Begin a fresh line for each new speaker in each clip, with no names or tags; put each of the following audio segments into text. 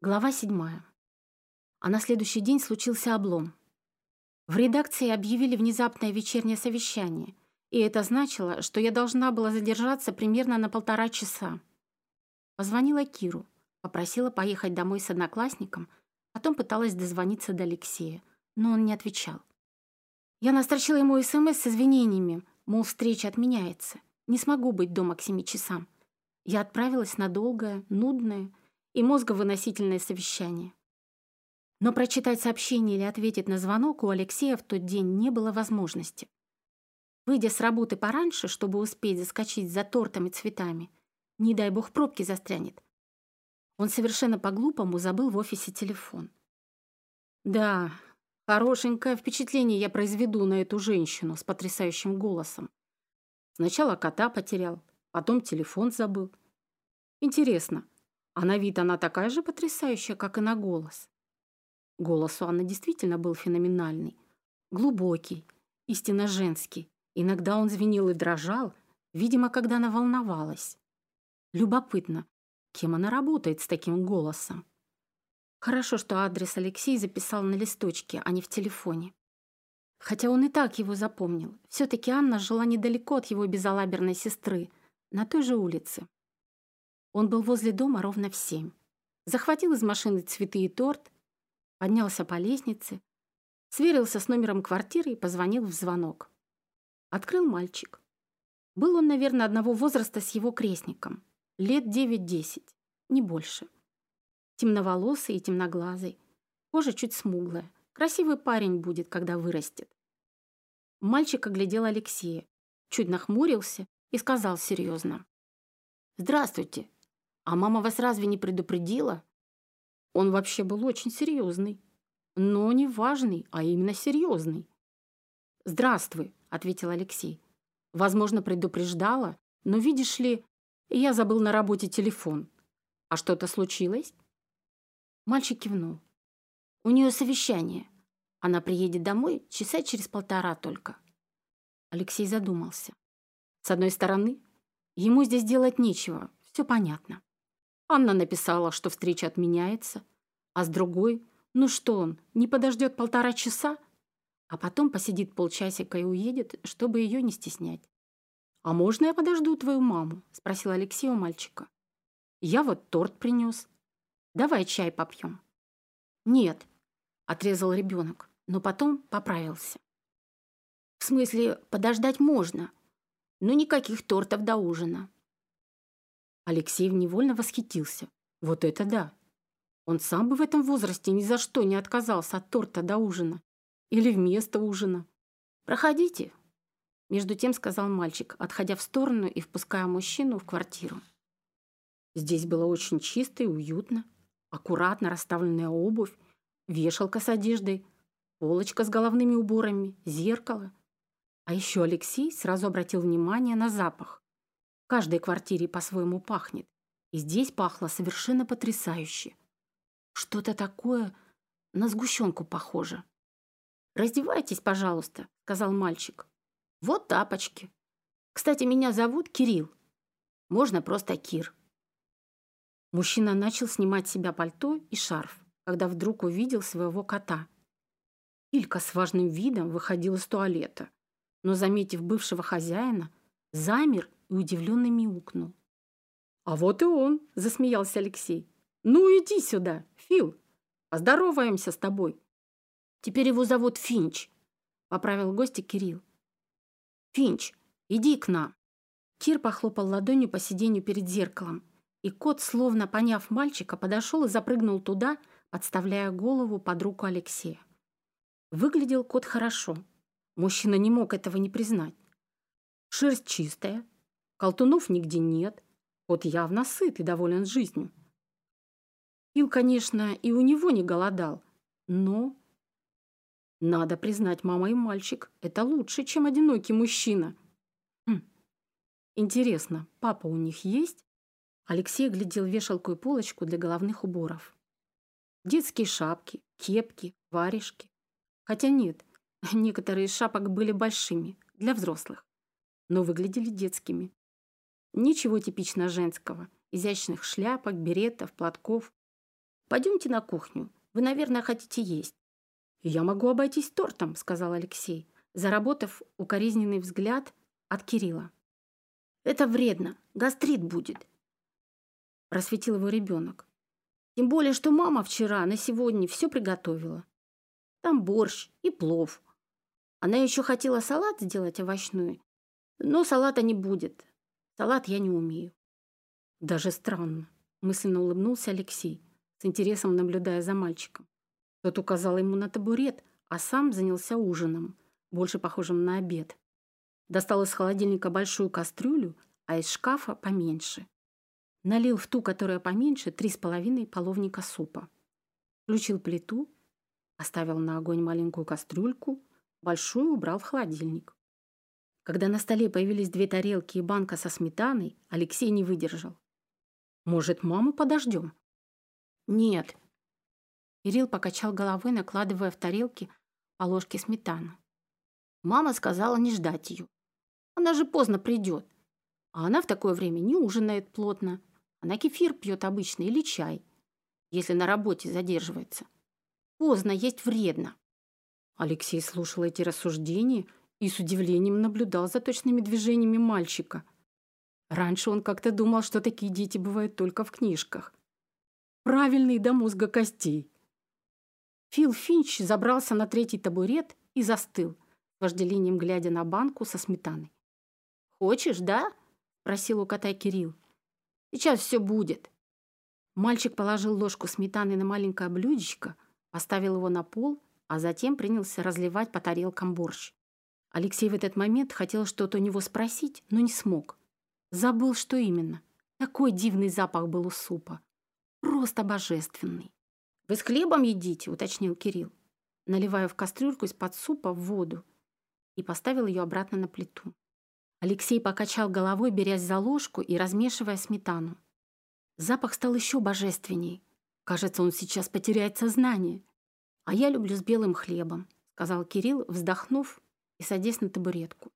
Глава седьмая. А на следующий день случился облом. В редакции объявили внезапное вечернее совещание, и это значило, что я должна была задержаться примерно на полтора часа. Позвонила Киру, попросила поехать домой с одноклассником, потом пыталась дозвониться до Алексея, но он не отвечал. Я настрочила ему СМС с извинениями, мол, встреча отменяется, не смогу быть дома к семи часам. Я отправилась на долгое, нудное, и мозговыносительное совещание. Но прочитать сообщение или ответить на звонок у Алексея в тот день не было возможности. Выйдя с работы пораньше, чтобы успеть заскочить за тортом и цветами, не дай бог пробки застрянет, он совершенно по-глупому забыл в офисе телефон. Да, хорошенькое впечатление я произведу на эту женщину с потрясающим голосом. Сначала кота потерял, потом телефон забыл. Интересно, а на вид она такая же потрясающая, как и на голос. Голос у Анны действительно был феноменальный. Глубокий, истинно женский. Иногда он звенел и дрожал, видимо, когда она волновалась. Любопытно, кем она работает с таким голосом. Хорошо, что адрес Алексей записал на листочке, а не в телефоне. Хотя он и так его запомнил. Все-таки Анна жила недалеко от его безалаберной сестры, на той же улице. Он был возле дома ровно в семь. Захватил из машины цветы и торт, поднялся по лестнице, сверился с номером квартиры и позвонил в звонок. Открыл мальчик. Был он, наверное, одного возраста с его крестником. Лет девять-десять, не больше. Темноволосый и темноглазый. Кожа чуть смуглая. Красивый парень будет, когда вырастет. Мальчик оглядел Алексея, чуть нахмурился и сказал серьезно. «Здравствуйте, а мама вас разве не предупредила? Он вообще был очень серьезный. Но не важный, а именно серьезный. «Здравствуй», — ответил Алексей. «Возможно, предупреждала, но, видишь ли, я забыл на работе телефон. А что-то случилось?» Мальчик кивнул. «У нее совещание. Она приедет домой часа через полтора только». Алексей задумался. С одной стороны, ему здесь делать нечего, все понятно. Анна написала, что встреча отменяется, а с другой, ну что он, не подождет полтора часа, а потом посидит полчасика и уедет, чтобы ее не стеснять. «А можно я подожду твою маму?» – спросил Алексей у мальчика. «Я вот торт принес. Давай чай попьем». «Нет», – отрезал ребенок, но потом поправился. «В смысле, подождать можно, но никаких тортов до ужина. Алексей невольно восхитился. Вот это да! Он сам бы в этом возрасте ни за что не отказался от торта до ужина. Или вместо ужина. «Проходите», — между тем сказал мальчик, отходя в сторону и впуская мужчину в квартиру. Здесь было очень чисто и уютно. Аккуратно расставленная обувь, вешалка с одеждой, полочка с головными уборами, зеркало. А еще Алексей сразу обратил внимание на запах каждой квартире по-своему пахнет. И здесь пахло совершенно потрясающе. Что-то такое на сгущенку похоже. «Раздевайтесь, пожалуйста», — сказал мальчик. «Вот тапочки. Кстати, меня зовут Кирилл. Можно просто Кир». Мужчина начал снимать с себя пальто и шарф, когда вдруг увидел своего кота. Илька с важным видом выходил из туалета, но, заметив бывшего хозяина, замер и удивленно мяукнул. «А вот и он!» – засмеялся Алексей. «Ну, иди сюда, Фил, поздороваемся с тобой». «Теперь его зовут Финч», – поправил гостя Кирилл. «Финч, иди к нам». Кир похлопал ладонью по сиденью перед зеркалом, и кот, словно поняв мальчика, подошел и запрыгнул туда, подставляя голову под руку Алексея. Выглядел кот хорошо. Мужчина не мог этого не признать. Шерсть чистая, Колтунов нигде нет. Кот явно сыт и доволен жизнью. Ил, конечно, и у него не голодал, но... Надо признать, мама и мальчик — это лучше, чем одинокий мужчина. Хм. Интересно, папа у них есть? Алексей глядел вешалку и полочку для головных уборов. Детские шапки, кепки, варежки. Хотя нет, некоторые из шапок были большими, для взрослых, но выглядели детскими. Ничего типично женского. Изящных шляпок, беретов, платков. Пойдемте на кухню. Вы, наверное, хотите есть». «Я могу обойтись тортом», — сказал Алексей, заработав укоризненный взгляд от Кирилла. «Это вредно. Гастрит будет», — просветил его ребенок. «Тем более, что мама вчера на сегодня все приготовила. Там борщ и плов. Она еще хотела салат сделать овощной, но салата не будет. Салат я не умею». «Даже странно», — мысленно улыбнулся Алексей, с интересом наблюдая за мальчиком. Тот указал ему на табурет, а сам занялся ужином, больше похожим на обед. Достал из холодильника большую кастрюлю, а из шкафа поменьше. Налил в ту, которая поменьше, три с половиной половника супа. Включил плиту, поставил на огонь маленькую кастрюльку, большую убрал в холодильник. Когда на столе появились две тарелки и банка со сметаной, Алексей не выдержал. «Может, маму подождем?» «Нет». Кирилл покачал головой, накладывая в тарелки по ложке сметану. Мама сказала не ждать ее. Она же поздно придет. А она в такое время не ужинает плотно. Она кефир пьет обычно или чай, если на работе задерживается. Поздно есть вредно. Алексей слушал эти рассуждения и с удивлением наблюдал за точными движениями мальчика. Раньше он как-то думал, что такие дети бывают только в книжках. Правильный до мозга костей. Фил Финч забрался на третий табурет и застыл, вожделением глядя на банку со сметаной. «Хочешь, да?» – просил у кота Кирилл. «Сейчас все будет». Мальчик положил ложку сметаны на маленькое блюдечко, поставил его на пол, а затем принялся разливать по тарелкам борщ. Алексей в этот момент хотел что-то у него спросить, но не смог. Забыл, что именно. Такой дивный запах был у супа. Просто божественный. «Вы с хлебом едите?» – уточнил Кирилл, наливая в кастрюльку из-под супа в воду и поставил ее обратно на плиту. Алексей покачал головой, берясь за ложку и размешивая сметану. Запах стал еще божественней. Кажется, он сейчас потеряет сознание. «А я люблю с белым хлебом», — сказал Кирилл, вздохнув и садясь на табуретку.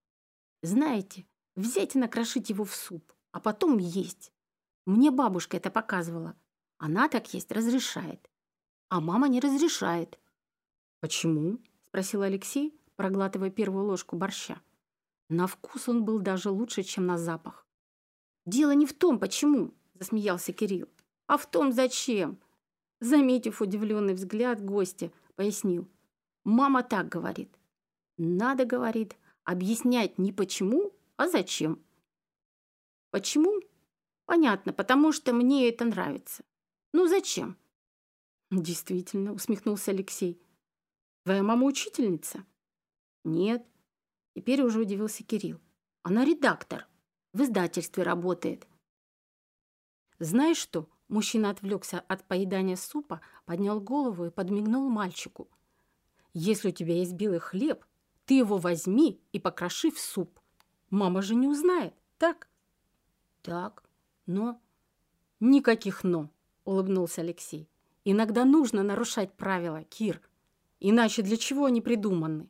«Знаете, взять и накрошить его в суп, а потом есть. Мне бабушка это показывала. Она так есть разрешает. А мама не разрешает». «Почему?» — спросил Алексей, проглатывая первую ложку борща. На вкус он был даже лучше, чем на запах. «Дело не в том, почему», – засмеялся Кирилл, – «а в том, зачем». Заметив удивленный взгляд гостя, пояснил. «Мама так говорит. Надо, говорит, объяснять не почему, а зачем». «Почему?» «Понятно, потому что мне это нравится. Ну зачем?» «Действительно», – усмехнулся Алексей. «Твоя мама учительница?» «Нет, Теперь уже удивился Кирилл. Она редактор. В издательстве работает. Знаешь что? Мужчина отвлекся от поедания супа, поднял голову и подмигнул мальчику. Если у тебя есть белый хлеб, ты его возьми и покроши в суп. Мама же не узнает, так? Так, но... Никаких «но», улыбнулся Алексей. Иногда нужно нарушать правила, Кир. Иначе для чего они придуманы?